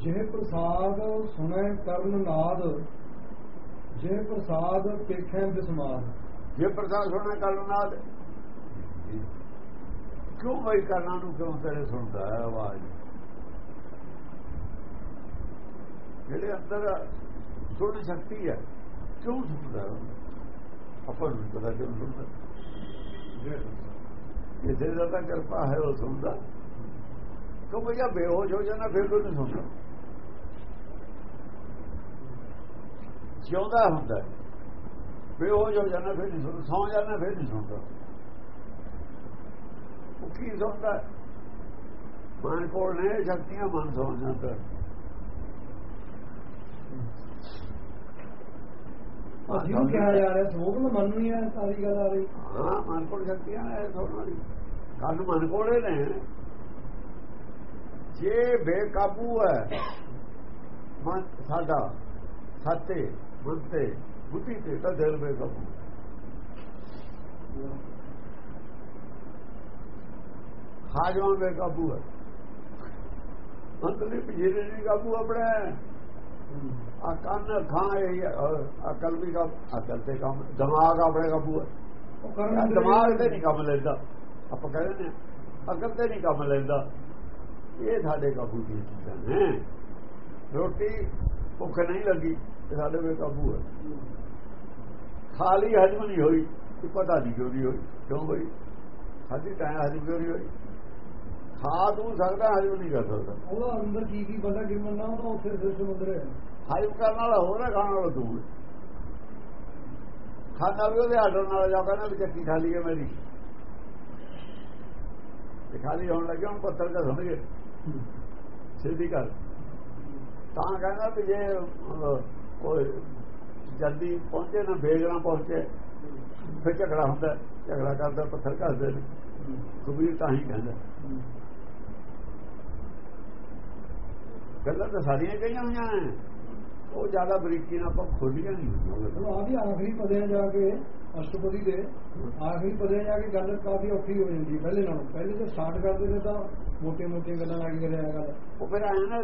ਜੇ ਪ੍ਰਸਾਦ ਸੁਣੈ ਕਰਨ ਨਾਦ ਜੇ ਪ੍ਰਸਾਦ ਪੇਖੈ ਬਿਸਮਾਦ। ਜੇ ਪ੍ਰਸਾਦ ਸੁਣਨਾ ਕਰਨਾਦ ਕਿਉਂ ਬਈ ਕਰਨਾ ਨੂੰ ਕਿਉਂ ਤੇਰੇ ਸੁਣਦਾ ਹੈ ਆਵਾਜ਼? ਜਿਹੜੇ ਅੰਦਰ ਸੁਣ ਸ਼ਕਤੀ ਹੈ, ਕਿਉਂ ਸੁਣਦਾ ਆਪਾਂ ਨੂੰ ਪਤਾ ਕਿਉਂ ਸੁਣਦਾ ਇਹ ਜਿਹੜਾ ਦਾ ਕਿਰਪਾ ਹੈ ਉਹ ਸੁਣਦਾ। ਕਿਉਂ ਭਈਆ ਬੇਹੋਸ਼ ਹੋ ਜਾਣਾ, ਫਿਰ ਕੋਈ ਨਹੀਂ ਸੁਣਦਾ? ਜਿਉਂਦਾ ਹੁੰਦਾ ਹੈ। ਬੇਹੋਸ਼ ਹੋ ਜਾਣਾ ਫਿਰ ਨਹੀਂ ਸੁਣਦਾ ਸੌ ਜਾਣਾ ਫਿਰ ਨਹੀਂ ਸੁਣਦਾ ਉਹ ਕੀ ਸੁਣਦਾ? ਮਨ ਕੋਲ ਨੇ ਸ਼ਕਤੀਆਂ ਮਨ ਸੌ ਜਾਂਦਾ। ਅਸੀਂ ਕਿਹਾ ਜਾ ਰਿਹਾ ਸੋਗ ਨੂੰ ਮਨ ਨਹੀਂ ਹੈ ਸਾਰੀ ਗੱਲ ਆ ਰਹੀ ਹਾਂ ਮਨ ਕੋਲ ਸ਼ਕਤੀਆਂ ਨੇ ਸੁਣਨ ਵਾਲੀ ਕੰਨ ਮਨ ਕੋਲੇ ਨੇ ਜੇ ਬੇਕਾਬੂ ਹੈ ਮਨ ਸਾਡਾ ਸਾਤੇ ਤੇ ਬੁੱਧੀ ਤੇ ਤਾਂ ਦਿਲ ਬੇਕਾਬੂ ਹਾਜਵਾਂ ਬੇਕਾਬੂ ਹੈ ਅੰਤਲੀ ਪਿਛੇਰੇ ਨਹੀਂ ਕਾਬੂ ਆਪਣਾ ਆ ਕੰਨ ਖਾਂ ਇਹ ਅਕਲ ਵੀ ਕੰਮ ਅਕਲ ਤੇ ਕੰਮ ਦਿਮਾਗ ਆਪਣੇ ਕਾਬੂ ਹੈ ਉਹ ਯਾਰ ਕਰਨ ਦਿਮਾਗ ਤੇ ਨਹੀਂ ਕੰਮ ਲੈਂਦਾ ਆਪਾਂ ਕਹਿੰਦੇ ਨੇ ਅਕਲ ਤੇ ਨਹੀਂ ਕੰਮ ਲੈਂਦਾ ਇਹ ਸਾਡੇ ਕਾਬੂ ਦੀ ਚੀਜ਼ਾਂ ਨੇ ਰੋਟੀ ਭੁੱਖ ਨਹੀਂ ਲੱਗੀ ਇਹ ਸਾਡੇ ਵੇ ਕਾਬੂ ਹੈ। ਖਾਲੀ ਹਜਮ ਨਹੀਂ ਹੋਈ ਇਹ ਪਤਾ ਨਹੀਂ ਕਿਉਂ ਨਹੀਂ ਹੋਈ ਕਿਉਂ ਹੋਈ ਸਾਡੀ ਤਾਂ ਹਜਮ ਕਿਉਂ ਨਹੀਂ ਹੋਈ? ਖਾ ਤੂੰ ਸਕਦਾ ਹਜਮ ਨਹੀਂ ਕਰ ਸਕਦਾ। ਉਹਦਾ ਅੰਦਰ ਕੀ ਕੀ ਬੰਦਾ ਗਿਰਮਨ ਨਾ ਉਹਦਾ ਉੱਥੇ ਸਿਰ ਸਮੁੰਦਰ ਹੈ। ਹਜਮ ਕਰਨ ਵਾਲਾ ਹੋਰ ਹੈ ਖਾਣ ਵਾਲਾ ਤੂੰ। ਖਾਣਾ ਵੀ ਉਹਦੇ ਆਰਡਰ ਨਾਲ ਜਾ ਕਹਿੰਦਾ ਵੀ ਚੱਕੀ ਖਾਲੀ ਹੈ ਮੇਰੀ। ਤੇ ਖਾਲੀ ਹੋਣ ਲੱਗਿਆ ਹੁਣ ਪੱਤਰ ਦਾ ਸੁਣ ਗਏ ਸਿੱਧੀ ਗੱਲ। ਤਾਂ ਕਹਿੰਦਾ ਵੀ ਜੇ ਕੋਈ ਜਲਦੀ ਪਹੁੰਚੇ ਨਾ ਬੇਗਣਾ ਪਹੁੰਚੇ ਫਿਰ ਝਗੜਾ ਹੁੰਦਾ ਝਗੜਾ ਕਰਦਾ ਪੱਥਰ ਘਸਦੇ ਨੇ। ਕਬੀਰ ਤਾਂ ਹੀ ਕਹਿੰਦਾ। ਗੱਲਾਂ ਤਾਂ ਸਾਰੀਆਂ ਕਹੀਆਂ ਹੋਈਆਂ ਨੇ। ਉਹ ਜ਼ਿਆਦਾ ਬਰੀਕੀ ਨਾਲ ਆਪਾਂ ਖੋਲੀਆਂ ਨਹੀਂ ਹੁੰਦੀਆਂ ਚਲੋ ਆ ਵੀ ਆਖਰੀ ਪਦਿਆਂ ਜਾ ਕੇ ਅਸ਼ਟਪਦੀ ਦੇ ਆਖਰੀ ਪਦਿਆਂ ਜਾ ਕੇ ਗੱਲ ਕਾਫੀ ਔਖੀ ਹੋ ਜਾਂਦੀ ਹੈ ਪਹਿਲੇ ਨਾਲੋਂ। ਪਹਿਲੇ ਜੇ ਸਟਾਰਟ ਕਰਦੇ ਨੇ ਤਾਂ ਮੋਟੀਆਂ ਮੋਟੀਆਂ ਗੱਲਾਂ ਲੱਗ ਕਰਿਆ ਗੱਲ। ਉਹ ਫਿਰ ਆਇਆ ਨਾ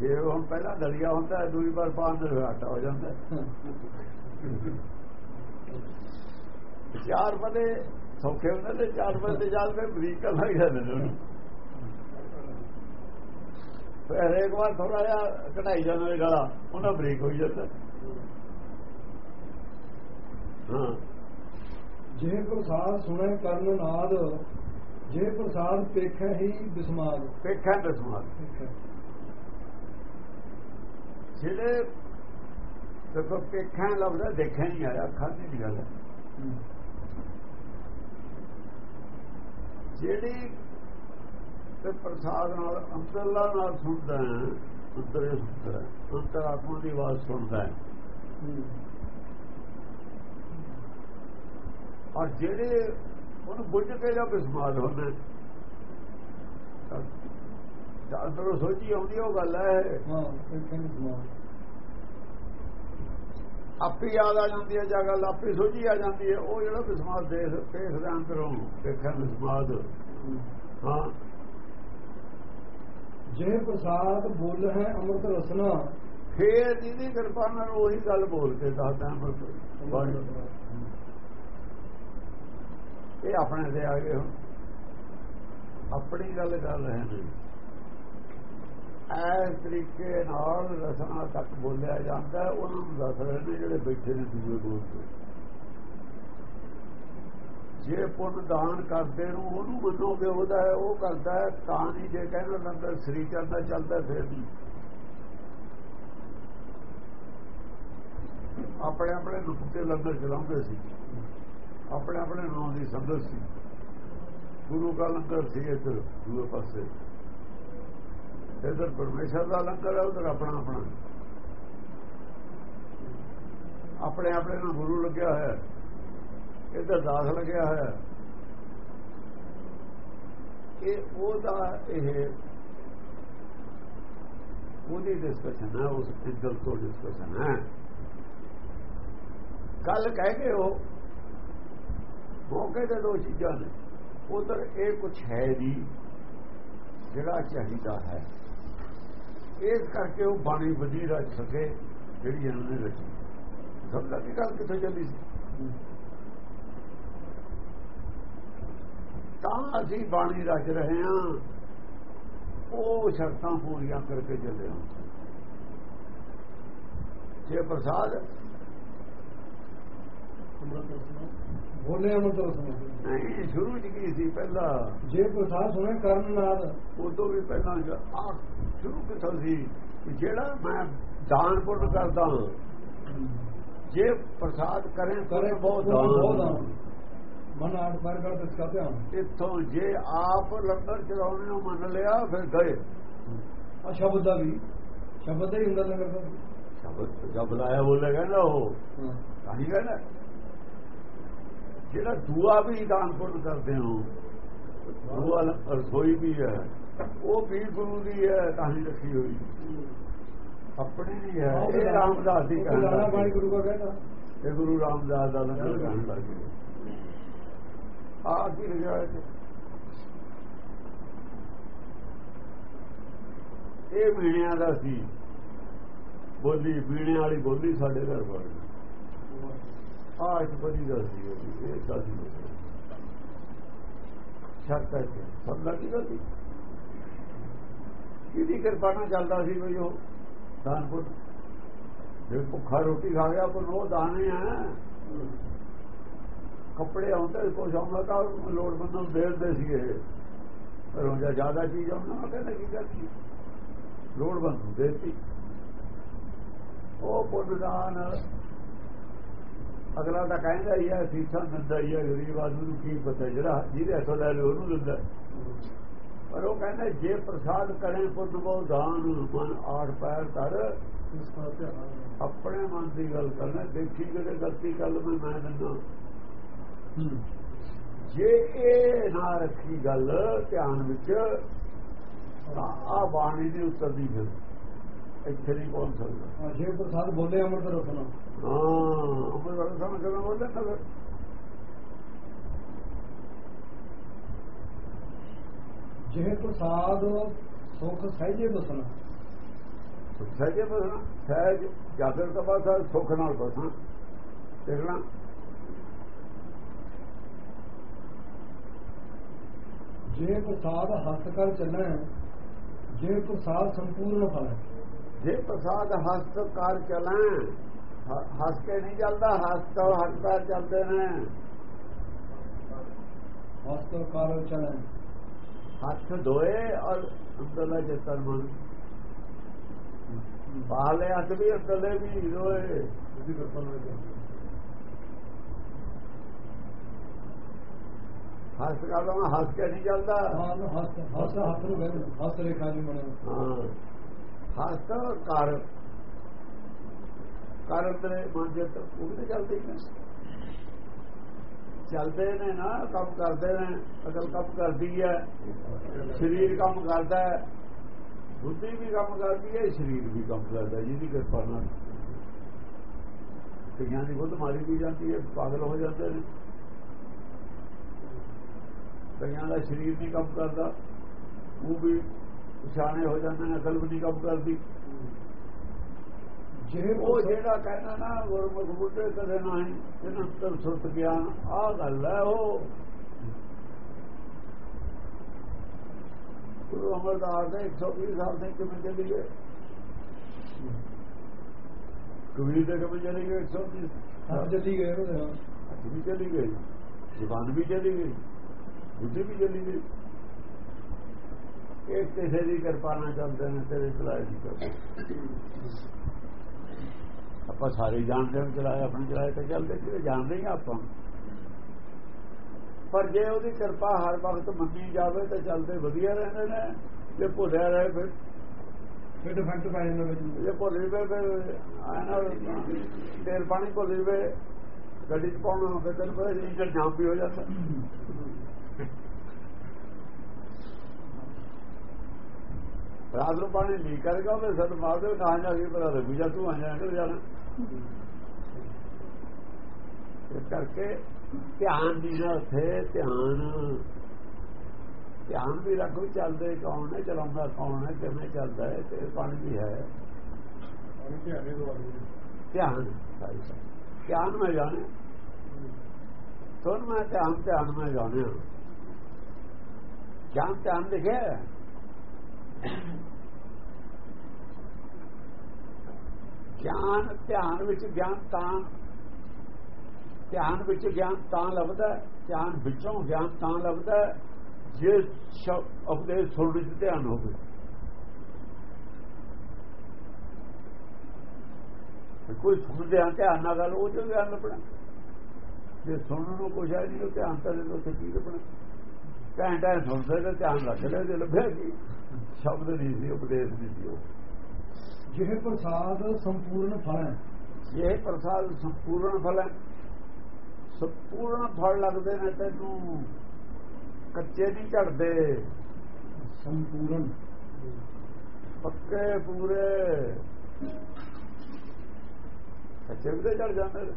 ਜੇ ਹੁਣ ਪਹਿਲਾਂ ਦਲੀਆ ਹੁੰਦਾ ਹੈ ਦੂਜੀ ਵਾਰ ਪਾਉਣ ਦੇ ਆਟਾ ਹੋ ਜਾਂਦਾ। ਚਾਰ ਪਦੇ ਸੌਖੇ ਹੁੰਦੇ ਤੇ ਚਾਰ ਤੇ ਜਾਲ ਤੇ ਬਰੀਕ ਕਰ ਲੱਗ ਜਾਂਦੇ ਨੇ। ਫਿਰ ਇੱਕ ਵਾਰ ਥੋੜਾ ਜਿਹਾ ਘਟਾਈ ਜਾਂਦਾ ਗਲਾ ਉਹਨਾਂ ਬਰੀਕ ਹੋਈ ਜਾਂਦਾ। ਹਾਂ। ਜੇ ਪ੍ਰਸਾਦ ਸੁਣੈ ਕਰਨ ਨਾਦ ਜੇ ਪ੍ਰਸਾਦ ਪੇਖੈ ਹੀ ਬਿਸਮਾਦ। ਵੇਖਾਂ ਦਸਮਾਨ ਜਿਹੜੇ ਦੇਖੋ ਵੇਖਾਂ ਲਫ਼ਜ਼ ਦੇਖਿਆ ਨਹੀਂ ਆਇਆ, ਅੱਖਾਂ ਦੀ ਗੱਲ ਹੈ। ਜਿਹੜੀ ਤੇ ਪ੍ਰਸਾਦ ਨਾਲ ਅੰਦਰਲਾ ਨਾਲ ਸੁਣਦਾ ਹੈ, ਅੰਦਰ ਸੁਣਦਾ ਹੈ ਅੰਤਰ ਆਤਮਾ ਦੀ ਆਵਾਜ਼ ਸੁਣਦਾ ਹੈ ਔਰ ਜਿਹੜੇ ਉਹਨੂੰ ਬੁੱਝ ਕੇ ਜਾਂ ਬਿਸਮਾਦ ਹੁੰਦੇ ਤਾਂ ਅੰਦਰੋਂ ਸੋਚੀ ਆਉਂਦੀ ਉਹ ਗੱਲ ਹੈ। ਆਪੇ ਯਾਦ ਆ ਜਾਂਦੀ ਹੈ ਜਾਂ ਗੱਲ ਆਪੇ ਸੋਝੀ ਆ ਜਾਂਦੀ ਹੈ ਉਹ ਜਿਹੜਾ ਬਿਸਮਾਦ ਦੇਖ ਦੇਖਦਾ ਅੰਦਰੋਂ ਦੇਖਿਆ ਬਿਸਮਾਦ ਹਾਂ। ਜੇ ਪ੍ਰਸਾਦ ਬੋਲ ਹੈ ਅੰਮ੍ਰਿਤ ਰਸਨਾ ਫੇਰ ਜਿਹਦੀ ਕਿਰਪਾ ਨਾਲ ਉਹੀ ਗੱਲ ਬੋਲ ਕੇ ਦੱਸਦਾ ਬਾਣੀ ਇਹ ਆਪਣੇ ਤੇ ਆ ਗਏ ਹੁਣ। ਆਪਣੀ ਗੱਲ ਕਰ ਰਹੇ ਨੇ। ਇਸ ਤਰੀਕੇ ਨਾਲ ਰਸਨਾ ਤੱਕ ਬੋਲਿਆ ਜਾਂਦਾ ਉਹਨਾਂ ਨੂੰ ਦੱਸ ਰਹੇ ਨੇ ਜਿਹੜੇ ਬੈਠੇ ਨੇ ਦੂਜੇ ਕੋਲ ਤੇ। ਜੇ ਪੁੰਨ ਦਾਨ ਕਰਦੇ ਨੂੰ ਉਹਨੂੰ ਮੰਨੋਗੇ, ਉਹਦਾ ਉਹ ਕਰਦਾ ਤਾਂ ਨਹੀਂ ਜੇ ਕਹਿੰਦਾ ਲੰਗਰ ਸ੍ਰੀ ਚੱਲਦਾ ਚੱਲਦਾ ਫਿਰ ਵੀ ਆਪਣੇ ਆਪਣੇ ਨੁਕਤੇ ਲੰਗਰ ਚਲਾਉਂਦੇ ਸੀ। ਆਪਣੇ ਆਪਣੇ ਨਾਂ ਦੀ ਸੰਗਤ ਸੀ। ਗੁਰੂ ਦਾ ਲੰਗਰ ਸੀ ਇੱਧਰ, ਦੂਏ ਪਾਸੇ। ਇੱਧਰ ਪਰਮੇਸ਼ਰ ਦਾ ਲੰਗਰ ਹੈ, ਉਧਰ ਆਪਣਾ ਆਪਣਾ ਆਪਣੇ ਆਪਣੇ ਨੂੰ ਗੁਰੂ ਲੱਗਿਆ ਹੋਇਆ ਹੈ। ਇੱਧਰ ਦਾਸ ਲੱਗਿਆ ਹੋਇਆ ਹੈ। ਇਹ ਉਹਦਾ ਇਹ ਉਹਦੀ ਡਿਸਕਸ਼ਨ ਹੈ, ਉਸ ਇੱਜ਼ਤ ਤੋਂ ਡਿਸਕਸ਼ਨ ਹੈ ਕੱਲ ਕਹਿ ਕੇ ਉਹ ਮੌਕੇ ਤੇ ਦੋ ਚੀਜ਼ਾਂ ਨੇ ਉਧਰ ਇਹ ਕੁਝ ਹੈ ਨਹੀਂ, ਜਿਹੜਾ ਚਾਹੀਦਾ ਹੈ ਇਸ ਕਰਕੇ ਉਹ ਬਾਣੀ ਵਧੀ ਰਚ ਸਕੇ ਜਿਹੜੀ ਇਹਨਾਂ ਨੇ ਰਚੀ। ਸਮਝਾ ਕੀ ਗੱਲ ਕਿੱਥੇ ਚੱਲੀ ਸੀ? ਤਾਂ ਅਸੀਂ ਬਾਣੀ ਰਚ ਰਹੇ ਹਾਂ ਉਹ ਸ਼ਰਤਾਂ ਪੂਰੀਆਂ ਕਰਕੇ ਚੱਲੇ ਹਾਂ। ਜੇ ਪ੍ਰਸਾਦ ਬੋਲੇ ਅਮਰ ਤੋਂ ਨਹੀਂ ਸ਼ੁਰੂ ਚ ਕੀ ਸੀ ਪਹਿਲਾਂ? ਜੇ ਪ੍ਰਸਾਦ ਸੁਣੇ ਕਰਨ ਨਾਦ ਉਦੋਂ ਵੀ ਪਹਿਲਾਂ ਆ ਸ਼ੁਰੂ ਕਿਥੋਂ ਸੀ? ਜਿਹੜਾ ਮੈਂ ਦਾਨ ਪੁੰਨ ਕਰਦਾ ਜੇ ਪ੍ਰਸਾਦ ਕਰੇ ਕਰੇ ਬਹੁਤ ਦਾਨ। ਮਨ ਆਟ ਪਰ ਕਰ ਕਾ ਧਿਆਨ ਇੱਥੋਂ ਜੇ ਆਪ ਲੰਗਰ ਚਲਾਉਣੇ ਨੂੰ ਮੰਨ ਲਿਆ ਫਿਰ ਗਏ। ਆ ਸ਼ਬਦ ਦਾ ਵੀ। ਸ਼ਬਦ ਦਾ ਹੀ ਹੁੰਦਾ ਲੰਗਰ ਦਾ। ਸ਼ਬਦ ਜਬ ਲਾਇਆ ਬੋਲੇਗਾ ਨਾ ਉਹ। ਹਾਂ। ਕਹਾਣੀ ਕਹਿੰਦਾ। ਜਿਹੜਾ ਦੂਆ ਵੀ ਦਾਨ ਪੁੰਨ ਕਰਦੇ ਹੋ ਦੂਆ ਰਸੋਈ ਵੀ ਹੈ। ਉਹ ਵੀ ਗੁਰੂ ਦੀ ਹੈ ਕਹਾਣੀ ਰੱਖੀ ਹੋਈ। ਆਪਣੀ ਨਹੀਂ ਹੈ। ਇਹ ਰਾਮਦਾਸ ਦੀ ਲਾਣਾ ਬਾਣੀ ਕਹਾਣੀ ਗੁਰੂ ਦਾ ਕਹਿੰਦਾ ਇਹ ਗੁਰੂ ਰਾਮਦਾਸ ਦਾ ਲੰਗਰ ਕਹਿਣ ਲੱਗ। ਗਏ ਆ ਕੀ ਲਿਖਿਆ ਹੈ ਇਹ ਮੀਣਿਆਂ ਦਾ ਸੀ। ਬੋਲੀ ਮੀਣੇ ਵਾਲੀ ਬੋਲੀ ਸਾਡੇ ਘਰ ਬਣ ਆ ਇੱਕ ਬੜੀ ਗੱਲ ਸੀ ਇਹ ਸਾਡੀ ਸ਼ਰਤ ਹੈ ਸਭ ਲੱਗੀ ਗੱਲ? ਸੀ ਕਿਹਦੀ ਕਿਰਪਾ ਨਾਲ ਚੱਲਦਾ ਸੀ ਬਈ ਉਹ? ਦਾਨਪੁਰ। ਜੇ ਭੁੱਖਾ ਰੋਟੀ ਖਾ ਗਿਆ ਪਰ ਉਹ ਦਾਣੇ ਆ। ਕੱਪੜੇ ਆਉਂਦੇ ਕੁਝ ਆਉਂਦਾ ਤਾਂ ਲੋੜਵੰਦ ਨੂੰ ਦੇ ਸੀਗੇ। ਸੀ ਇਹ ਪਰ ਉਹ ਜ਼ਿਆਦਾ ਚੀਜ਼ ਆਉਂਦਾ ਮੈਂ ਕਹਿੰਦਾ, ਕੀ ਕਰਦੀ ਲੋੜਵੰਦ ਨੂੰ ਦੇਤੀ ਉਹ ਪੁੰਨਦਾਨ ਅਗਲਾ ਤਾਂ ਕਹਿੰਦਾ ਹੀ ਹੈ ਸੀਸਾਂ ਦਿੰਦਾ ਹੀ ਹੈ ਗਰੀਬ ਆਦਮੀ ਨੂੰ ਕੀ ਪਤਾ, ਜਿਹੜਾ ਜਿਹਦੇ ਹੱਥੋਂ ਲੈ ਲਓ ਉਹਨੂੰ ਦਿੰਦਾ। ਪਰ ਉਹ ਕਹਿੰਦਾ ਜੇ ਪ੍ਰਸਾਦ ਕਰੇ ਪੁੱਤ ਬਹੁ ਦਾਨ ਮਨ ਆੜ ਪੈਰ ਕਰ ਆਪਣੇ ਮਨ ਦੀ ਗੱਲ ਕਰਨਾ ਦੇਖੀ ਕਿਤੇ ਗਲਤੀ ਕਰ ਮੈਂ ਮੈਂ ਦਿੰਦਾ। ਜੇ ਇਹ ਨਾ ਰੱਖੀ ਗੱਲ ਧਿਆਨ ਵਿੱਚ ਤਾਂ ਆ ਬਾਣੀ ਦੀ ਉਤਰਦੀ ਫਿਰ। ਇੱਥੇ ਨਹੀਂ ਪਹੁੰਚ ਸਕਦਾ। ਜੇ ਪ੍ਰਸਾਦ ਬੋਲੇ ਅਮਰ ਤੋਂ ਰਸਨਾ। ਹਾਂ ਅਮਰ ਵਾਲਾ ਸਮਝ ਕੇ ਬੋਲਦਾ ਨਾ ਫਿਰ ਜੇ ਪ੍ਰਸਾਦ ਸੁਖ ਸਹਿਜੇ ਬਸਣਾ। ਸਹਿਜੇ ਬਸਣਾ। ਸਹਿਜ ਜਾਗਰ ਦਾ ਬਸਾ ਸੁੱਖ ਨਾਲ ਬਸਣਾ। ਦੇਖਣਾ। ਜੇ ਪ੍ਰਸਾਦ ਹੱਥ ਕਰ ਚੱਲਣਾ ਜੇ ਪ੍ਰਸਾਦ ਸੰਪੂਰਨ ਫਲ ਹੈ। ਜੇ ਪ੍ਰਸਾਦ ਹਸਤ ਕਰ ਚਲਾਂ ਹੱਸ ਕੇ ਨਹੀਂ ਚੱਲਦਾ ਹੱਸ ਤੋਂ ਹੱਥ ਚੱਲਦੇ ਨੇ। ਹਸਤ ਕਰ ਚੱਲਣਾ ਹੱਥ ਧੋਏ ਔਰ ਅੰਦਰਲਾ ਚੇਤਨ ਮਨ ਬਾਹਲੇ ਹੱਥ ਵੀ ਅੰਦਰਲੇ ਵੀ ਧੋਏ ਉਹਦੀ ਕਿਰਪਾ ਨਾਲ ਚੱਲਦਾ। ਹੱਸ ਕਰਦਾ ਮੈਂ ਹੱਸ ਕੇ ਨਹੀਂ ਚੱਲਦਾ ਹਾਂ ਨਾ ਹਸਤ ਹਸਤ ਹੱਥ ਨੂੰ ਕਹਿੰਦੇ ਹਸਤ ਰੇਖਾ ਨਹੀਂ ਬਣਿਆ ਹਾਂ ਹੱਸ ਕਰ ਕਰ ਅੰਦਰੇ ਮਨ ਜੇ ਉਹ ਵੀ ਤਾਂ ਚੱਲਦੇ ਹੀ ਨੇ ਚੱਲਦੇ ਨੇ ਨਾ, ਕੰਮ ਕਰਦੇ ਨੇ ਅਕਲ ਕੰਮ ਕਰਦੀ ਹੈ, ਸਰੀਰ ਕੰਮ ਕਰਦਾ ਹੈ, ਬੁੱਧੀ ਵੀ ਕੰਮ ਕਰਦੀ ਹੈ, ਸਰੀਰ ਵੀ ਕੰਮ ਕਰਦਾ ਜਿਹਦੀ ਕਿਰਪਾ ਨਾਲ। ਕਈਆਂ ਦੀ ਬੁੱਧ ਮਾਰੀ ਵੀ ਜਾਂਦੀ ਹੈ, ਪਾਗਲ ਹੋ ਜਾਂਦੇ ਨੇ। ਕਈਆਂ ਦਾ ਸਰੀਰ ਨਹੀਂ ਕੰਮ ਕਰਦਾ, ਉਹ ਵੀ ਪਛਾਣੇ ਹੋ ਜਾਂਦੇ ਨੇ, ਅਕਲ ਵੀ ਨਹੀਂ ਕੰਮ ਕਰਦੀ। ਉਹ ਜਿਹੜਾ ਕਹਿੰਦਾ ਨਾ ਗੁਰਮੁਖ ਬੁੱਢੇ ਕਦੇ ਨਹੀਂ ਇਹਨਾਂ ਤੋਂ ਸੁਰਤ ਗਿਆਨ ਆ ਗੱਲ ਹੈ ਉਹ। ਗੁਰੂ ਅਮਰਦਾਸ ਦੇ 120 ਸਾਲ ਦੇ ਕਿਵੇਂ ਚਲੀ ਗਏ ਕਬੀਰ ਦੇ ਕਿਵੇਂ ਚਲੀ ਗਏ 120 ਹੱਥ ਜੱਲੀ ਗਏ ਉਹਦੇ ਨਾਲ। ਵੀ ਚਲੀ ਗਈ। ਜ਼ੁਬਾਨ ਵੀ ਚਲੀ ਗਈ। ਬੁੱਧੀ ਵੀ ਚਲੀ ਗਈ। ਇਹ ਕਿਸੇ ਦੀ ਕਿਰਪਾ ਨਾਲ ਚੱਲਦੇ ਨੇ ਤੇਰੇ ਚਲਾਏ ਦੀ ਕਰਦੇ ਆਪਾਂ ਸਾਰੇ ਜਾਣਦੇ ਹਾਂ ਚਲਾਏ ਆਪਣੇ ਚਲਾਏ ਤਾਂ ਚੱਲਦੇ ਜਿਹੜੇ ਜਾਣਦੇ ਹੀ ਆਪਾਂ। ਪਰ ਜੇ ਉਹਦੀ ਕਿਰਪਾ ਹਰ ਵਕਤ ਮੰਨੀ ਜਾਵੇ ਤਾਂ ਚੱਲਦੇ ਵਧੀਆ ਰਹਿੰਦੇ ਨੇ। ਜੇ ਭੁੱਲਿਆ ਰਹੇ ਫਿਰ ਫਿਰ ਡਿਫੈਕਟ ਪੈ ਜਾਂਦਾ ਵਿੱਚ। ਜੇ ਭੁੱਲ ਜਵੇ ਫਿਰ ਆਣਾ ਤੇਲ ਪਾਣੀ ਭੁੱਲ ਜਵੇ ਗੱਡੀ ਚ ਪਾਉਣਾ ਹੋਵੇ ਤਾਂ ਫਿਰ ਇੰਜਨ ਜਾਮ ਵੀ ਹੋ ਜਾਂਦਾ। ਰਾਤ ਨੂੰ ਪਾਣੀ ਲੀਕ ਕਰੇਗਾ ਉਹ ਸਦ ਮਾਰ ਦੇ ਕਹਾਂ ਜਾ ਕੇ ਪਤਾ ਲੱਗੂ ਜਾ ਤੂੰ ਆ ਜਾਣਾ ਇਸ ਕਰਕੇ ਧਿਆਨ ਦੀ ਨਾ ਉੱਥੇ ਧਿਆਨ। ਧਿਆਨ ਵੀ ਰੱਖੋ ਚੱਲਦੇ ਕੌਣ ਹੈ ਚਲਾਉਂਦਾ ਕੌਣ ਹੈ ਕਿਵੇਂ ਚੱਲਦਾ ਹੈ ਤੇ ਪਾਣੀ ਵੀ ਹੈ। ਧਿਆਨ ਧਿਆਨ ਮੈਂ ਜਾਣੇ ਸੁਣ ਮੈਂ ਧਿਆਨ ਧਿਆਨ ਮੈਂ ਜਾਣਿਆ। ਗਿਆਨ ਧਿਆਨ ਲਿਖਿਆ ਗਿਆਨ, ਧਿਆਨ ਵਿੱਚ ਗਿਆਨ ਤਾਂ ਧਿਆਨ ਵਿੱਚ ਗਿਆਨ ਤਾਂ ਲੱਭਦਾ ਧਿਆਨ ਵਿੱਚੋਂ ਗਿਆਨ ਤਾਂ ਲੱਭਦਾ ਜੇ ਆਪਣੇ ਸੁਣ ਵਿੱਚ ਧਿਆਨ ਹੋਵੇ। ਕੋਈ ਸੁਣਦੇ ਆ, ਧਿਆਨ ਨਾਲ ਗੱਲ, ਉਹ ਜੋ ਗਿਆਨ ਲੱਭਣਾ। ਜੇ ਸੁਣਨ ਨੂੰ ਕੁਝ ਹੈ ਨਹੀਂ ਧਿਆਨ ਤਾਂ ਦੇ ਉੱਥੇ ਕੀ ਲੱਭਣਾ? ਘੰਟਾ ਸੁਣਦੇ ਤੇ ਧਿਆਨ ਰੱਖ ਲੈ ਜੇ ਲੱਭਿਆ ਕੀ? ਸ਼ਬਦ ਨਹੀਂ ਸੀ, ਉਪਦੇਸ਼ ਨਹੀਂ ਸੀ ਉਹ। ਜਿਹੇ ਪ੍ਰਸਾਦ ਸੰਪੂਰਨ ਫਲ ਹੈ। ਇਹ ਪ੍ਰਸਾਦ ਸੰਪੂਰਨ ਫਲ ਹੈ ਸੰਪੂਰਨ ਫਲ ਲੱਗਦੇ ਨੇ ਤੈਨੂੰ ਕੱਚੇ ਨਹੀਂ ਝੜਦੇ। ਸੰਪੂਰਨ। ਪੱਕੇ ਪੂਰੇ। ਕੱਚੇ ਵੀ ਝੜ ਜਾਂਦੇ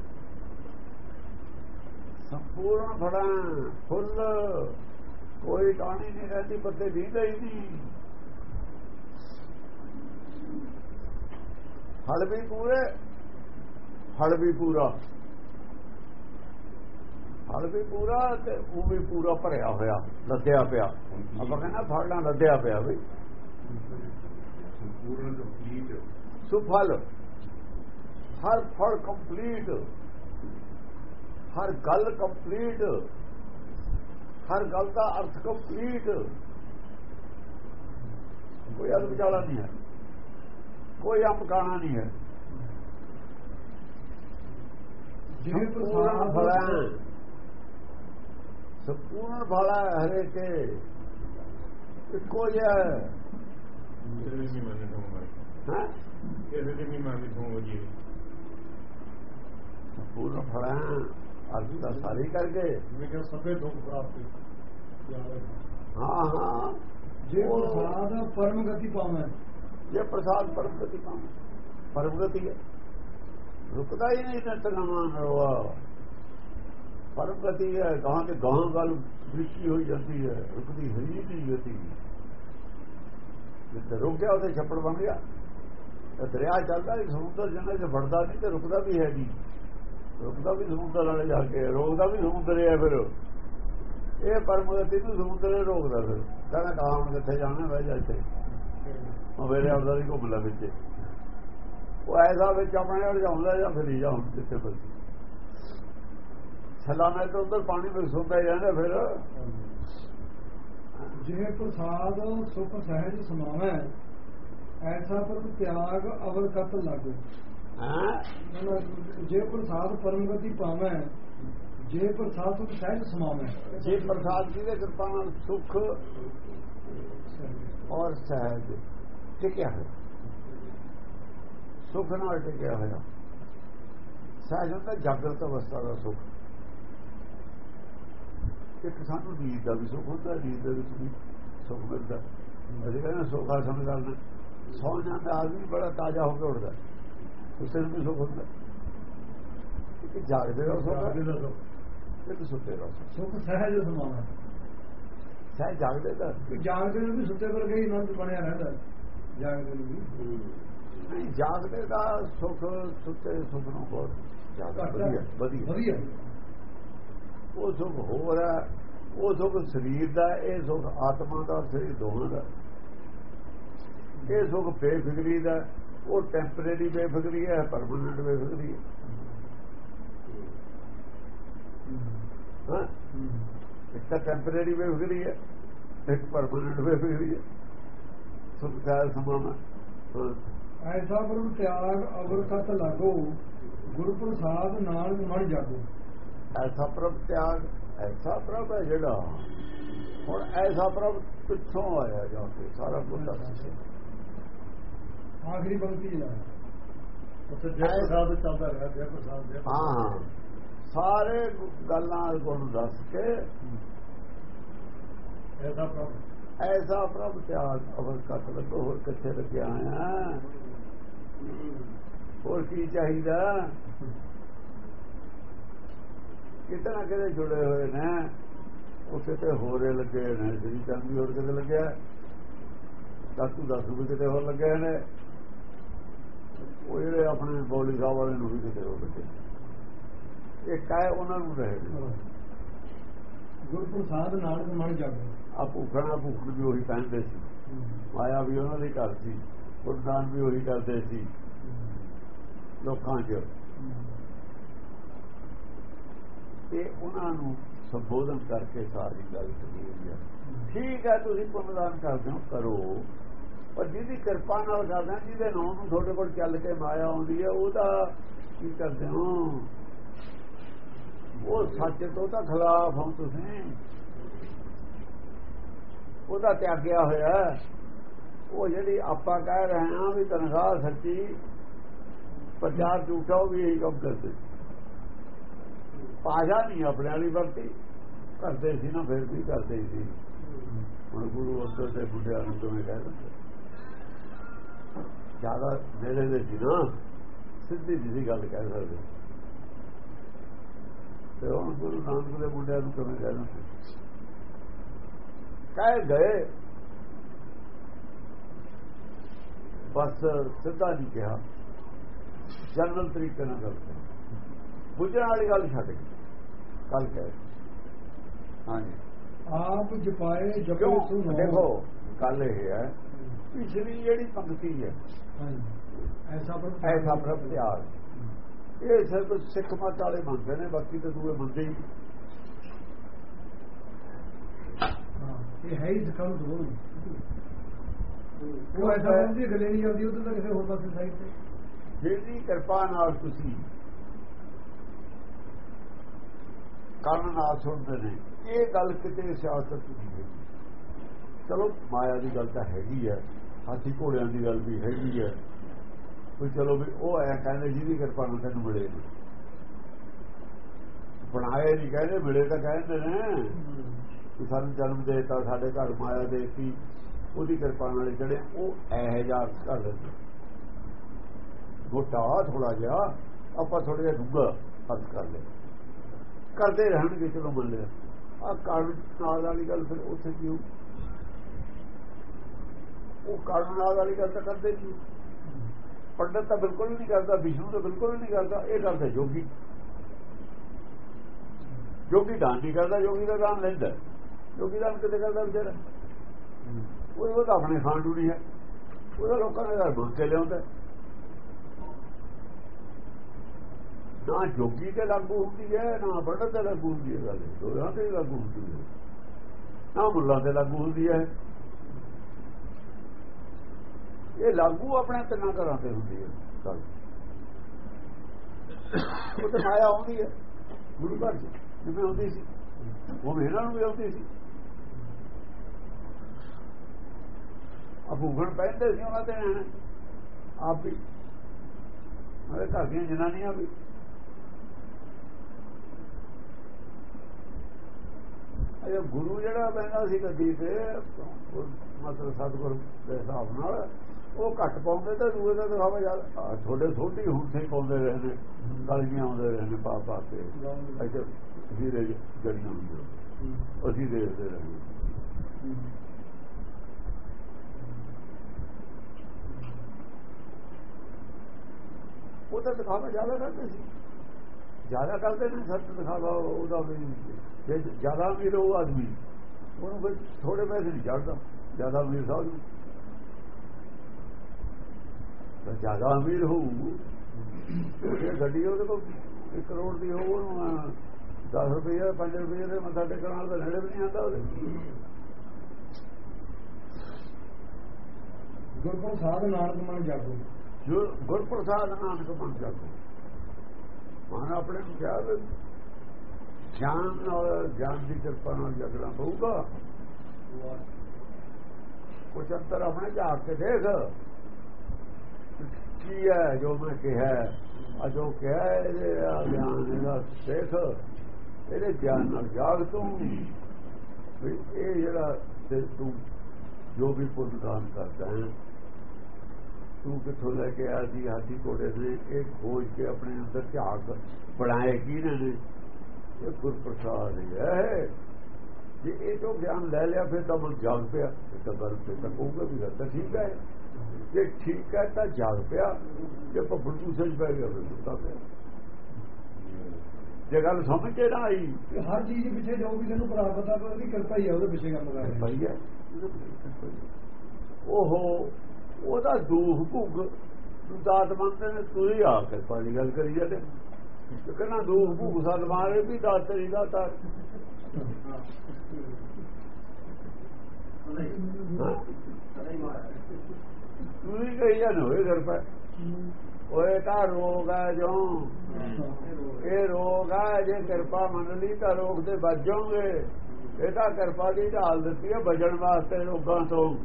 ਸੰਪੂਰਨ ਫੜਾਂ ਫੁੱਲ। ਕੋਈ ਟਾਣੀ ਨਹੀਂ ਰਹਿੰਦੀ ਪੱਤੇ ਵੀ ਹੀ ਨਹੀਂ। ਫਲ ਵੀ ਪੂਰੇ ਫਲ ਵੀ ਪੂਰਾ। ਫਲ ਵੀ ਪੂਰਾ ਤੇ ਉਹ ਵੀ ਪੂਰਾ ਭਰਿਆ ਹੋਇਆ ਲੱਦਿਆ ਪਿਆ। ਆਪਾਂ ਕਹਿੰਦਾ ਫਲ ਨਾਲ ਲੱਦਿਆ ਪਿਆ ਵੀ। ਸੰਪੂਰਨ ਕੰਪਲੀਟ ਸੁਫਲ। ਹਰ ਫਲ ਕੰਪਲੀਟ ਹਰ ਗੱਲ ਕੰਪਲੀਟ ਹਰ ਗੱਲ ਦਾ ਅਰਥ ਕੰਪਲੀਟ ਕੋਈ ਅਦ ਵਿਚਾਲਾ ਨਹੀਂ ਹੈ। ਕੋਈ ਅਪਕਾਣਾ ਨਹੀਂ ਹੈ ਜਿਹੇ ਸੰਪੂਰਨ ਪ੍ਰਸਾਦ ਫਲ ਸੰਪੂਰਨ ਫਲ ਹਰੇ ਕੇ ਇੱਕੋ ਜਿਹਾ ਹੈ ਕਿਸੇ ਦੀ ਨਹੀਂ ਮੰਨਤ ਹੋਊਗਾ ਹੈਂ? ਕਿਸੇ ਦੀ ਨਹੀਂ ਮੰਨਤ ਹੋਊਗਾ ਜੀ ਸੰਪੂਰਨ ਫਲ ਜੇ ਪ੍ਰਸਾਦ ਪਰਮਗਤੀ ਪਾਉਂ ਪਰਮਗਤੀ ਹੈ। ਰੁਕਦਾ ਹੀ ਨਹੀਂ ਨਤਨਾਮਾਨ ਰਵਾ ਪਰਮਗਤੀ ਹੈ ਗਾਂ ਤੇ ਗਾਂ ਗੱਲ ਵਿਚੀ ਹੋਈ ਜਾਂਦੀ ਹੈ, ਰੁਕਦੀ ਹੈ ਨਹੀਂ ਗਤੀ ਜਿੱਥੇ ਰੁਕ ਗਿਆ ਉਹਦੇ ਛੱਪੜ ਬਣ ਗਿਆ। ਤੇ ਦਰਿਆ ਚੱਲਦਾ ਹੈ ਸਮੁੰਦਰ ਜਨਾਂ 'ਚ ਵੜਦਾ ਨਹੀਂ ਤੇ ਰੁਕਦਾ ਵੀ ਹੈ ਨਹੀਂ ਰੁਕਦਾ ਵੀ ਸਮੁੰਦਰ ਵਾਲੇ ਜਾ ਕੇ, ਰੋਕਦਾ ਵੀ ਸਮੁੰਦਰ ਹੈ ਫਿਰ। ਇਹ ਪਰਮਗਤੀ ਨੂੰ ਸਮੁੰਦਰ ਰੋਕਦਾ ਫਿਰ। ਕਹਿੰਦਾ ਕਹਾਂ ਹੁਣ ਕਿੱਥੇ ਜਾਣਾ, ਬਹਿ ਜਾ ਇੱਥੇ। ਉਹ ਮੇਰੇ ਆਪਦਾ ਦੀ ਘੁੰਮ ਲੈ ਵਿੱਚ। ਉਹ ਐਸਾ ਵਿੱਚ ਆਪਣੇ ਨਾਲ ਜਾਉਂਦਾ ਜਾਂ ਫਿਰ ਜਾਉਂ ਜਿੱਥੇ ਬਲਦੀ ਛੱਲਾ ਨਾਲ ਤਾਂ ਉਧਰ ਪਾਣੀ ਵਿੱਚ ਸੁੰਦਾ ਜਾਂਦਾ ਫਿਰ। ਜਿਹੇ ਪ੍ਰਸਾਦ ਸੁਖ ਸਹਿਜ ਸਮਾਵੈ ਐਸਾ ਪਰ ਤਿਆਗ ਅਵਰ ਕਤ ਲਾਗੋ। ਹਾਂ? ਜੇ ਪ੍ਰਸਾਦ ਪਰਮ ਗਤੀ ਪਾਵੈ ਜੇ ਪ੍ਰਸਾਦ ਸੁਖ ਸਹਿਜ ਸਮਾਵੈ। ਜੇ ਪ੍ਰਸਾਦ ਜੀ ਦੇ ਕਿਰਪਾ ਨਾਲ ਸੁਖ ਔਰ ਸਹਿਜ। ਟਿਕਿਆ ਹੈ ਸੁਖ ਨਾਲ ਟਿਕਿਆ ਹੋਇਆ। ਸਹਿਜ ਹੁੰਦਾ ਜਾਗਰਤ ਅਵਸਥਾ ਦਾ ਸੁਖ। ਇੱਕ ਸਾਨੂੰ ਨੀਂਦ ਦਾ ਵੀ ਸੁਖ ਹੁੰਦਾ ਨੀਂਦ ਦੇ ਵਿੱਚ ਵੀ ਸੁਖ ਮਿਲਦਾ। ਅਸੀਂ ਕਹਿੰਦੇ ਸੁਖਾ ਸਮਝਦਾ ਸੌ ਜਾਂਦਾ ਆਦਮੀ ਬੜਾ ਤਾਜ਼ਾ ਹੋ ਕੇ ਉੱਠਦਾ। ਉਸੇ ਨੂੰ ਵੀ ਸੁਖ ਹੁੰਦਾ। ਕਿ ਜਾਗਦੇ ਰਹੋ ਸੁਖ। ਇੱਕ ਸੁੱਤੇ ਰਹੋ ਸੁਖ। ਸਹਿਜ ਸਮਾਵੈ ਸਹਿਜ ਜਾਗਦੇ ਦਾ ਜਾਗਦੇ ਨੂੰ ਵੀ ਸੁੱਤੇ ਵਰਗਾ ਹੀ ਆਨੰਦ ਬਣਿਆ ਰਹਿੰਦਾ ਨਹੀਂ। ਜਾਗਦੇ ਦਾ ਸੁਖ ਸੁੱਤੇ ਸੁਖ ਨੂੰ ਬਹੁਤ ਵਧੀਆ ਵਧੀਆ। ਉਹ ਸੁਖ ਹੋਰ ਹੈ ਉਹ ਸੁਖ ਸਰੀਰ ਦਾ ਇਹ ਸੁਖ ਆਤਮਾ ਦਾ ਸਰੀਰ ਦੋਹਾਂ ਦਾ। ਇਹ ਸੁਖ ਬੇਫਿਕਰੀ ਦਾ ਉਹ ਟੈਂਪਰੇਰੀ ਬੇਫਿਕਰੀ ਹੈ ਪਰਮਨੈਂਟ ਬੇਫਿਕਰੀ ਹੈ। ਹਾਂ। ਇੱਕ ਤਾਂ ਟੈਂਪਰੇਰੀ ਬੇਫਿਕਰੀ ਹੈ ਇੱਕ ਪਰਮਨੈਂਟ ਬੇਫਿਕਰੀ ਹੈ। ਸੁਖ ਦਾ ਸਮਾਂ ਐਸਾ ਪਰ ਤਿਆਗ ਅਵਰ ਕਤ ਲਾਗੋ ਗੁਰ ਪ੍ਰਸਾਦ ਨਾਨਕ ਮਨ ਜਾਗੋ। ਐਸਾ ਪ੍ਰਭ ਤਿਆਗ ਐਸਾ ਪ੍ਰਭ ਹੈ ਜਿਹੜਾ। ਹੁਣ ਐਸਾ ਪ੍ਰਭ ਪਿੱਛੋਂ ਆਇਆ ਜਾ ਕੇ ਸਾਰਾ ਕੁਝ ਦੱਸ ਆਖਰੀ ਪੰਕਤੀ ਲਾ ਉੱਥੇ ਜੈ ਪ੍ਰਸਾਦ ਚੱਲਦਾ ਰਿਹਾ ਜੈ ਪ੍ਰਸਾਦ ਜੈ ਹਾਂ ਹਾਂ। ਸਾਰੇ ਗੱਲਾਂ ਕੋਲ ਦੱਸ ਕੇ ਐਸਾ ਪ੍ਰਭ। ਐਸਾ ਪ੍ਰਭ ਤਿਆਗ ਅਵਰ ਕਤ ਲੱਗੋ, ਹੋਰ ਕਿੱਥੇ ਲੱਗਿਆ ਆਇਆ ਹੋਰ ਕੀ ਚਾਹੀਦਾ? ਕਿਤਨਾ ਕਿਤੇ ਜੁੜੇ ਹੋਏ ਨੇ? ਉਹ ਕਿਤੇ ਹੋਰੇ ਲੱਗੇ ਨੇ, ਜਿਹੜੀ ਚੰਦ ਵੀ ਹੋਰ ਕਿਤੇ ਲੱਗਿਆ? ਦਾਤੂ ਦਾਤੂ ਵੀ ਕਿਤੇ ਹੋਰ ਲੱਗੇ ਨੇ। ਉਹ ਜਿਹੜੇ ਆਪਣੇ ਬੌਲੀ ਸਾਹਿਬ ਵਾਲੇ ਨੂੰ ਵੀ ਕਿਤੇ ਹੋਰ ਲੱਗੇ। ਇਹ ਕਾਇ ਉਹਨਾਂ ਨੂੰ ਰਹੇ ਨੇ। ਗੁਰ ਪ੍ਰਸਾਦ ਨਾਨਕ ਮਨ ਜਾਗੋ। ਆ ਭੁੱਖਣਾ ਭੁੱਖ ਵੀ ਉਹੀ ਪਹਿਨਦੇ ਸੀ। ਮਾਇਆ ਵੀ ਉਹਨਾਂ ਦੇ ਘਰ ਸੀ ਗੁਰਦਾਨ ਵੀ ਉਹੀ ਕਰਦੇ ਸੀ। ਲੋਕਾਂ 'ਚ। ਤੇ ਉਹਨਾਂ ਨੂੰ ਸੰਬੋਧਨ ਕਰਕੇ ਸਾਰੀ ਗੱਲ ਕਰੀ ਹੈ। ਠੀਕ ਹੈ ਤੁਸੀਂ ਪੁੰਨਦਾਨ ਕਰਦੇ ਹੋ ਕਰੋ। ਪਰ ਜਿਹਦੀ ਕਿਰਪਾ ਨਾਲ ਕਰਦੇ ਜਿਹਦੇ ਨਾਮ ਨੂੰ ਤੁਹਾਡੇ ਕੋਲ ਚੱਲ ਕੇ ਮਾਇਆ ਆਉਂਦੀ ਹੈ ਉਹਦਾ ਕੀ ਕਰਦੇ ਹੋ? ਉਹ ਸੱਚ ਤੋਂ ਤਾਂ ਖਿਲਾਫ ਹੋ ਤੁਸੀਂ। ਉਹਦਾ ਤਿਆਗਿਆ ਹੋਇਆ ਉਹ ਜਿਹੜੀ ਆਪਾਂ ਕਹਿ ਰਹੇ ਹਾਂ ਵੀ ਤਨਖਾਹ ਸੱਚੀ ਪ੍ਰਚਾਰ ਝੂਠਾ, ਉਹ ਵੀ ਇਹੀ ਕੰਮ ਕਰਦੇ। ਪਾਜਾ ਨਹੀਂ, ਆਪਣੇ ਵਾਲੀ ਵਰਤੀ। ਕਰਦੇ ਸੀ ਨਾ, ਫਿਰ ਵੀ ਕਰਦੇ ਸੀ। ਹੁਣ ਗੁਰੂ ਅੰਦਰ ਦੇ ਬੁੱਢਿਆਂ ਨੂੰ ਕਿਵੇਂ ਕਹਿ ਦਿੰਦੇ? ਜ਼ਿਆਦਾ ਨੇੜੇ ਦੇ ਸੀ ਨਾ। ਸਿੱਧੀ ਜਿਹੀ ਗੱਲ ਕਹਿ ਸਕਦੇ। ਤੇ ਹੁਣ ਗੁਰੂ ਨਾਨਕ ਦੇ ਮੁੰਡਿਆਂ ਨੂੰ ਕਿਵੇਂ ਕਹਿ ਦਿੰਦੇ? ਕਹਿ ਗਏ। ਬਸ ਸਿੱਧਾ ਨਹੀਂ ਕਿਹਾ। ਜਨਰਲ ਤਰੀਕੇ ਨਾਲ ਗੱਲ ਕਰ। ਬੁੱਝਣ ਵਾਲੀ ਗੱਲ ਛੱਡ ਗਈ ਕੱਲ ਕਹਿ ਹਾਂਜੀ। ਆਪ ਜਪਾਏ ਜਪੋ ਸੁਨੋ ਦੇਖੋ ਗੱਲ ਇਹ ਹੈ ਪਿਛਲੀ ਜਿਹੜੀ ਪੰਕਤੀ ਹੈ ਹਾਂਜੀ। ਐਸਾ ਪ੍ਰਭ ਐਸਾ ਪ੍ਰਭ ਤਿਆਰ ਇਹ ਸਿਰਫ ਸਿੱਖ ਮਤ ਵਾਲੇ ਮੰਨਦੇ ਨੇ ਬਾਕੀ ਤਾਂ ਦੂਏ ਮੰਨਦੇ ਹੀ ਇਹ ਹੈ ਹੀ ਸਿੱਖਾਂ ਨੂੰ ਦੋਨ ਉਹ ਐਸਾ ਬੰਦੀ ਗਲੇ ਨਹੀਂ ਜਾਂਦੀ ਉਦੋਂ ਤਾਂ ਕਿਸੇ ਹੋਰ ਪਾਸੇ ਸਾਈਡ ਤੇ। ਜਿਹਦੀ ਕਿਰਪਾ ਨਾਲ ਤੁਸੀਂ ਕੰਨ ਨਾਲ ਸੁਣਦੇ ਨੇ ਇਹ ਗੱਲ ਕਿਤੇ ਸਿਆਸਤ ਨਹੀਂ ਹੈ ਚਲੋ ਮਾਇਆ ਦੀ ਗੱਲ ਤਾਂ ਹੈਗੀ ਹੈ ਹਾਥੀ ਘੋੜਿਆਂ ਦੀ ਗੱਲ ਵੀ ਹੈਗੀ ਹੈ। ਵੀ ਚਲੋ ਵੀ ਉਹ ਐ ਕਹਿੰਦੇ ਜਿਹਦੀ ਕਿਰਪਾ ਨਾਲ ਤੈਨੂੰ ਮਿਲੇ। ਨੇ ਬਣਾਏ ਨਹੀਂ ਕਹਿੰਦੇ, ਮਿਲੇ ਤਾਂ ਕਹਿੰਦੇ ਨੇ। ਕਿ ਸਾਨੂੰ ਜਨਮ ਦੇਤਾ, ਸਾਡੇ ਘਰ ਮਾਇਆ ਦੇਤੀ, ਉਹਦੀ ਕਿਰਪਾ ਨਾਲ ਜਿਹੜੇ ਉਹ ਇਹੋ ਜਿਹਾ ਕਰ ਦਿੰਦੇ ਮੋਟਾ ਥੋੜਾ ਜਿਹਾ, ਆਪਾਂ ਥੋੜਾ ਜਿਹਾ ਡੂੰਘਾ ਹੱਥ ਕਰ ਲੈ ਕਰਦੇ ਰਹਿਣਗੇ, ਚਲੋ ਮੰਨ ਲਿਆ। ਆ ਕਾਰਨ ਨਾਲ ਵਾਲੀ ਗੱਲ ਫਿਰ ਉੱਥੇ ਕਿਉਂ? ਉਹ ਕਾਰਨ ਨਾਲ ਵਾਲੀ ਗੱਲ ਤਾਂ ਕਰਦੇ ਨਹੀਂ। ਪੰਡਤ ਤਾਂ ਬਿਲਕੁਲ ਨਹੀਂ ਕਰਦਾ, ਵਿਸ਼ਨੂੰ ਤਾਂ ਬਿਲਕੁਲ ਨਹੀਂ ਕਰਦਾ, ਇਹ ਕਰਦਾ ਜੋਗੀ। ਜੋਗੀ ਦਾਨ ਨਹੀਂ ਕਰਦਾ, ਜੋਗੀ ਦਾ ਦਾਨ ਲੈਂਦਾ। ਜੋਗੀ ਦਾਨ ਕਿਤੇ ਕਰਦਾ ਵਿਚਾਰਾ? ਉਹ ਉਹ ਆਪਣੇ ਖਾਣ ਨੂੰ ਹੈ। ਉਹਦਾ ਲੋਕਾਂ ਦੇ ਘਰ ਬੁੱਧ ਕੇ ਲਿਆਉਂਦਾ। ਨਾ ਜੋਗੀ ਤੇ ਲਾਗੂ ਹੁੰਦੀ ਹੈ, ਨਾ ਪੰਡਤ ਤੇ ਲਾਗੂ ਹੁੰਦੀ ਹੈ ਗੱਲ। ਦੋਹਾਂ ਤੇ ਲਾਗੂ ਹੁੰਦੀ ਹੈ। ਨਾ ਮੁੱਲਾ ਤੇ ਲਾਗੂ ਹੁੰਦੀ ਹੈ। ਇਹ ਲਾਗੂ ਆਪਣੇ ਤਿੰਨਾਂ ਘਰਾਂ ਤੇ ਹੁੰਦੀ ਹੈ। ਗੱਲ ਉਹ ਤੇ ਮਾਇਆ ਆਉਂਦੀ ਹੈ। ਗੁਰੂ ਘਰ ਚ ਜਿਵੇਂ ਆਉਂਦੀ ਸੀ। ਉਹ ਇਹਨਾਂ ਨੂੰ ਵੀ ਆਉਂਦੀ ਸੀ। ਅਬੂਗਣ ਪਹਿਨਦੇ ਸੀ ਉਹਨਾਂ ਦੇ ਆਪ ਵੀ। ਮੇਰੇ ਘਰ ਦੀਆਂ ਜਨਾਨੀਆਂ ਵੀ। ਇਹ ਗੁਰੂ ਜਿਹੜਾ ਬੈਠਾ ਸੀ ਗੱਦੀ ਤੇ ਉਹ ਮਤਲਬ ਸਤਿਗੁਰ ਦੇ ਹਿਸਾਬ ਨਾਲ ਉਹ ਘੱਟ ਪਾਉਂਦੇ ਤਾਂ ਦੂਏ ਦਾ ਦਿਖਾਵਾ ਜ਼ਿਆਦਾ। ਛੋਟੇ ਛੋਟੀ ਹੁਣ ਸੇ ਪਾਉਂਦੇ ਰਹੇ ਨੇ ਗਲੀਆਂ ਆਉਂਦੇ ਰਹੇ ਨੇ ਪਾ ਪਾ ਕੇ। ਇੱਥੇ ਹੀਰੇ ਜੜੀਆਂ ਹੁੰਦੀਆਂ। ਅਸੀਂ ਦੇਖਦੇ ਰਹੇ ਉਹ ਤਾਂ ਦਿਖਾਵਾ ਜ਼ਿਆਦਾ ਕਰਦੇ ਸੀ। ਜ਼ਿਆਦਾ ਕਰਦੇ ਨੇ ਸੱਤ ਦਿਖਾਵਾ ਉਹਦਾ ਵੀ ਜੇ ਜ਼ਿਆਦਾ ਅਮੀਰ ਉਹ ਆਦਮੀ। ਉਹਨੂੰ ਫਿਰ ਥੋੜੇ ਪੈਸੇ ਨਹੀਂ ਚੜਦਾ ਜ਼ਿਆਦਾ ਨੂੰ ਤਾਂ ਜ਼ਿਆਦਾ ਅਮੀਰ ਹੋਊ। ਇਹ ਗੱਡੀ ਉਹਦੇ ਕੋਲ 1 ਕਰੋੜ ਦੀ ਹੋਊ ਉਹਨੂੰ 10 ਰੁਪਏ 5 ਰੁਪਏ ਦੇ ਮੱਥਾ ਟੇਕਣ ਨਾਲ ਤਾਂ ਨੇੜੇ ਵੀ ਨਹੀਂ ਆਉਂਦਾ ਉਹਦੇ। ਗੁਰਪ੍ਰਸਾਦ ਨਾਨਕ ਮਨ ਜਾਗੋ। ਜੋ ਗੁਰਪ੍ਰਸਾਦ ਨਾਨਕ ਬਣ ਜਾਗੋ। ਮਨ ਆਪਣੇ ਵੀ ਗਿਆਨ ਨਾਲ ਗਿਆਨ ਦੀ ਕਿਰਪਾ ਨਾਲ ਜਗਣਾ ਪਊਗਾ। ਕੁਝ ਅੰਤਰ ਆਪਣੇ ਝਾਕ ਕੇ ਦੇਖ। ਕੀ ਹੈ ਜੋ ਮੈਂ ਕਿਹਾ? ਆ ਕਿਹਾ ਇਹਦੇ ਗਿਆਨ, ਇਹਦਾ ਦੇਖ ਇਹਦੇ ਗਿਆਨ ਨਾਲ ਜਾਗ ਤੂੰ। ਵੀ ਇਹ ਜਿਹੜਾ ਤੇ ਤੂੰ ਜੋ ਵੀ ਪੁੰਨ ਦਾਨ ਕਰਦਾ ਹੈ, ਤੂੰ ਕਿੱਥੋਂ ਲੈ ਕੇ ਆਇਆ ਸੀ, ਹਾਥੀ ਘੋੜੇ ਦੇ ਇਹ ਖੋਜ ਕੇ ਆਪਣੇ ਅੰਦਰ ਝਾਕ ਬਣਾਏ ਕੀ ਨੇ ਇਹ ਗੁਰਪ੍ਰਸਾਦ ਹੈ। ਜੇ ਇਹ ਤੋਂ ਗਿਆਨ ਲੈ ਲਿਆ, ਫਿਰ ਤਾਂ ਮਨ ਜਾਗ ਪਿਆ। ਇਹ ਤਾਂ ਗੱਲ ਤੇ ਤਾਂ ਕਹੂਗਾ ਵੀ ਗੱਲ ਤਾਂ ਠੀਕ ਹੈ। ਜੇ ਠੀਕ ਹੈ ਤਾਂ ਜਾਗ ਪਿਆ। ਜੇ ਭੁੱਲ ਦੂਸਰੇ ਚ ਪੈ ਗਿਆ ਫਿਰ ਸੁੱਤਾ ਪਿਆ। ਜੇ ਗੱਲ ਸਮਝ ਕੇ ਨਾ ਆਈ? ਕਿ ਹਰ ਚੀਜ਼ ਪਿੱਛੇ ਜੋ ਵੀ ਤੈਨੂੰ ਪ੍ਰਾਪਤ ਆ ਪਰ ਉਹਦੀ ਕਿਰਪਾ ਹੀ ਆ ਉਹਦੇ ਪਿੱਛੇ ਕੰਮ ਕਰ ਰਿਹਾ ਹੈ ਓਹੋ ਉਹਦਾ ਦੂਖ ਭੁਗ ਨੂੰ ਦਾਤ ਮੰਨਦੇ ਨੇ ਤੂੰ ਹੀ ਆ ਕੇ ਪਾਣੀ ਗੱਲ ਕਰੀ ਜਾਂਦੇ। ਤੇ ਕਹਿੰਦਾ ਦੂਖ ਭੁਗ ਸਦ ਮਾਰੇ ਵੀ ਦਾਤ ਤੇਰੀ ਦਾਤਾ ਤੂੰ। ਹੀ ਕਹੀ ਜਾਂ ਹੋਏ ਘਰ ਪੈ ਓਏ ਤਾਂ ਰੋਗ ਹੈ। ਜੋ ਇਹ ਰੋਗ ਹੈ ਜੇ ਕਿਰਪਾ ਮੰਨ ਲਈ ਤਾਂ ਰੋਗ ਤੇ ਬਚ ਜਾਓਗੇ। ਇਹ ਤਾਂ ਕਿਰਪਾ ਦੀ ਢਾਲ ਦਿੱਤੀ ਹੈ ਬਚਣ ਵਾਸਤੇ ਰੋਗਾਂ ਤੋਂ।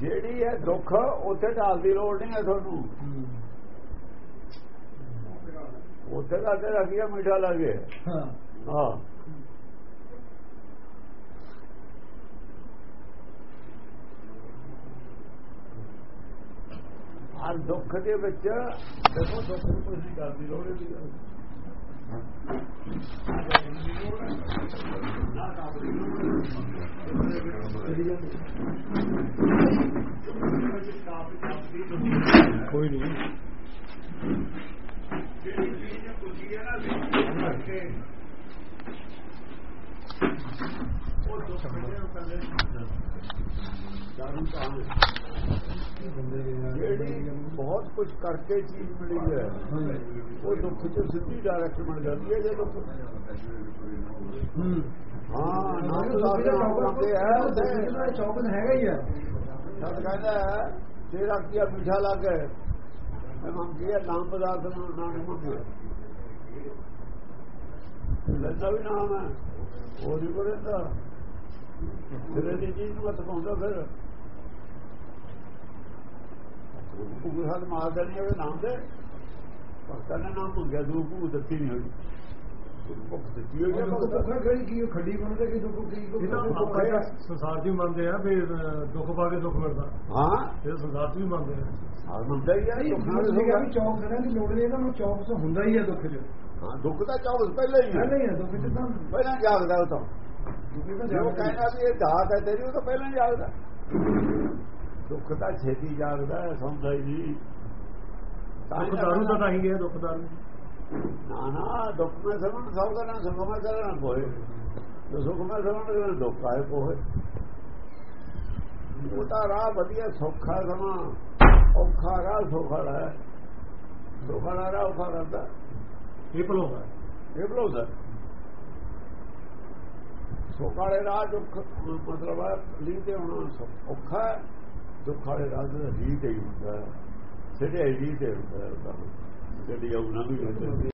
ਜਿਹੜੀ ਹੈ ਦੁੱਖ ਉੱਥੇ ਢਾਲ ਦੀ ਲੋੜ ਨਹੀਂ ਹੈ ਤੁਹਾਨੂੰ। ਉੱਥੇ ਦਾ ਤੇ ਰੱਖਿਆ ਮਿੱਠਾ ਲੱਗੇ ਹਾਂ। ਹਾਂ ਹਰ ਦੁੱਖ ਦੇ ਵਿੱਚ ਦੇਖੋ ਦੁੱਖ ਨੂੰ ਕੋਈ ਨਹੀਂ ਕਰਦੀ ਲੋੜ ਨਹੀਂ ਕੋਈ ਨਹੀਂ। ਜਿਹੜੀ ਬਹੁਤ ਕੁਝ ਕਰਕੇ ਚੀਜ਼ ਮਿਲੀ ਹੈ ਉਹ ਦੁੱਖ ਚ ਸਿੱਧੀ ਡਾਇਰੈਕਟ ਬਣ ਜਾਂਦੀ ਹੈ ਜੇ ਦੁੱਖ ਹੂੰ। ਨਾਮ ਸਾਹਿਬ ਦੇ ਨਾਮ ਬੰਦੇ ਹੈ ਚੌਕਨ ਹੈਗਾ ਹੀ ਹੈ ਸਤ ਕਹਿੰਦਾ ਹੈ, ਤੇਰਾ ਕੀ ਮਿੱਠਾ ਲੱਗੇ ਮੈਂ ਮੰਗੀ ਹੈ ਨਾਮ ਪਦਾਰਥ ਨੂੰ ਨਾਮ ਮੰਗੇ ਲੱਗਾ ਵੀ ਨਾਮ ਹੈ। ਉਹ ਨਹੀਂ ਕਰਦਾ ਤੇਰੇ ਦੀ ਚੀਜ਼ ਨੂੰ ਪਾਉਂਦਾ ਫਿਰ। ਉਹ ਹੱਥ ਮਾਰ ਦੇਣੀ ਉਹਦੇ ਨਾਮ ਤੇ। ਭਗਤਾਂ ਨੇ ਨਾਮ ਮੰਗਿਆ ਦੂ ਭੂ ਦਿੱਤੀ ਨਹੀਂ ਹੋਈ। ਸੰਸਾਰ ਵੀ ਮੰਨਦੇ ਆ ਵੀ ਦੁੱਖ ਪਾ ਕੇ ਦੁੱਖ ਮਿਲਦਾ। ਹਾਂ। ਇਹ ਸੰਸਾਰ ਵੀ ਮੰਨਦੇ ਆ। ਹਾਂ ਮੰਨਦਾ ਹੀ ਹੈ ਦੁੱਖ ਚੌਕ ਕਰਨ ਦੀ ਲੋੜ ਨਹੀਂ ਇਹਨਾਂ ਨੂੰ ਚੌਕ ਹੁੰਦਾ ਹੀ ਹੈ ਦੁੱਖ ਚ। ਹਾਂ ਦੁੱਖ ਦਾ ਚੌਬਸ ਪਹਿਲਾਂ ਹੀ ਹੈ ਪਹਿਲਾਂ ਹੀ ਦੁੱਖ ਤਾਂ ਪਹਿਲਾਂ ਜਾਗਦਾ ਉਹ ਤਾਂ ਜੋ ਕਹਿੰਦਾ ਵੀ ਇਹ ਦਾਤ ਹੈ ਤੇਰੀ ਉਹ ਤਾਂ ਪਹਿਲਾਂ ਹੀ ਜਾਗਦਾ। ਦੁੱਖ ਤਾਂ ਛੇਤੀ ਜਾਗਦਾ ਹੈ ਸੌਂਦਾ ਹੀ ਨਹੀਂ। ਤਾਂ ਹੀ ਦੁੱਖ ਤਾਂ ਦਾਰੂ ਤਾਂ ਤਾਂ ਹੀ ਗਿਆ ਦੁੱਖ ਦਾਰੂ ਨਾ ਨਾ ਦੁੱਖ ਮੈਂ ਸਮਝ ਸੌਗਾ ਨਾ ਸੁਖ ਮੈਂ ਕਰਨਾ ਕੋਏ ਜੋ ਸੁਖ ਮੈਂ ਸਮਝ ਕਰਨਾ ਦੁੱਖ ਆਏ ਕੋਏ ਉਹ ਤਾਂ ਰਾਹ ਵਧੀਆ ਸੌਖਾ ਸਮਾਂ ਔਖਾ ਰਾਹ ਸੌਖਾ ਹੈ। ਸੌਖਾ ਰਾਹ ਔਖਾ ਕਰਦਾ। ਇਹ ਭਲੋਗਾ ਇਹ ਸੁੱਖ ਵਾਲੇ ਰਾਹ ਦੁੱਖ, ਮਤਲਬ ਹੈ ਲੀ ਤੇ ਹੋਣਾ ਔਖਾ ਹੈ, ਦੁੱਖ ਵਾਲੇ ਰਾਹ ਦੇ ਲੀ ਤੇ ਹੀ ਹੁੰਦਾ ਹੈ। ਸਿੱਧੇ ਲੀ ਤੇ ਹੁੰਦਾ ਜਿਹੜੀ ਉਹਨਾਂ ਵੀ ਕਹਿੰਦੇ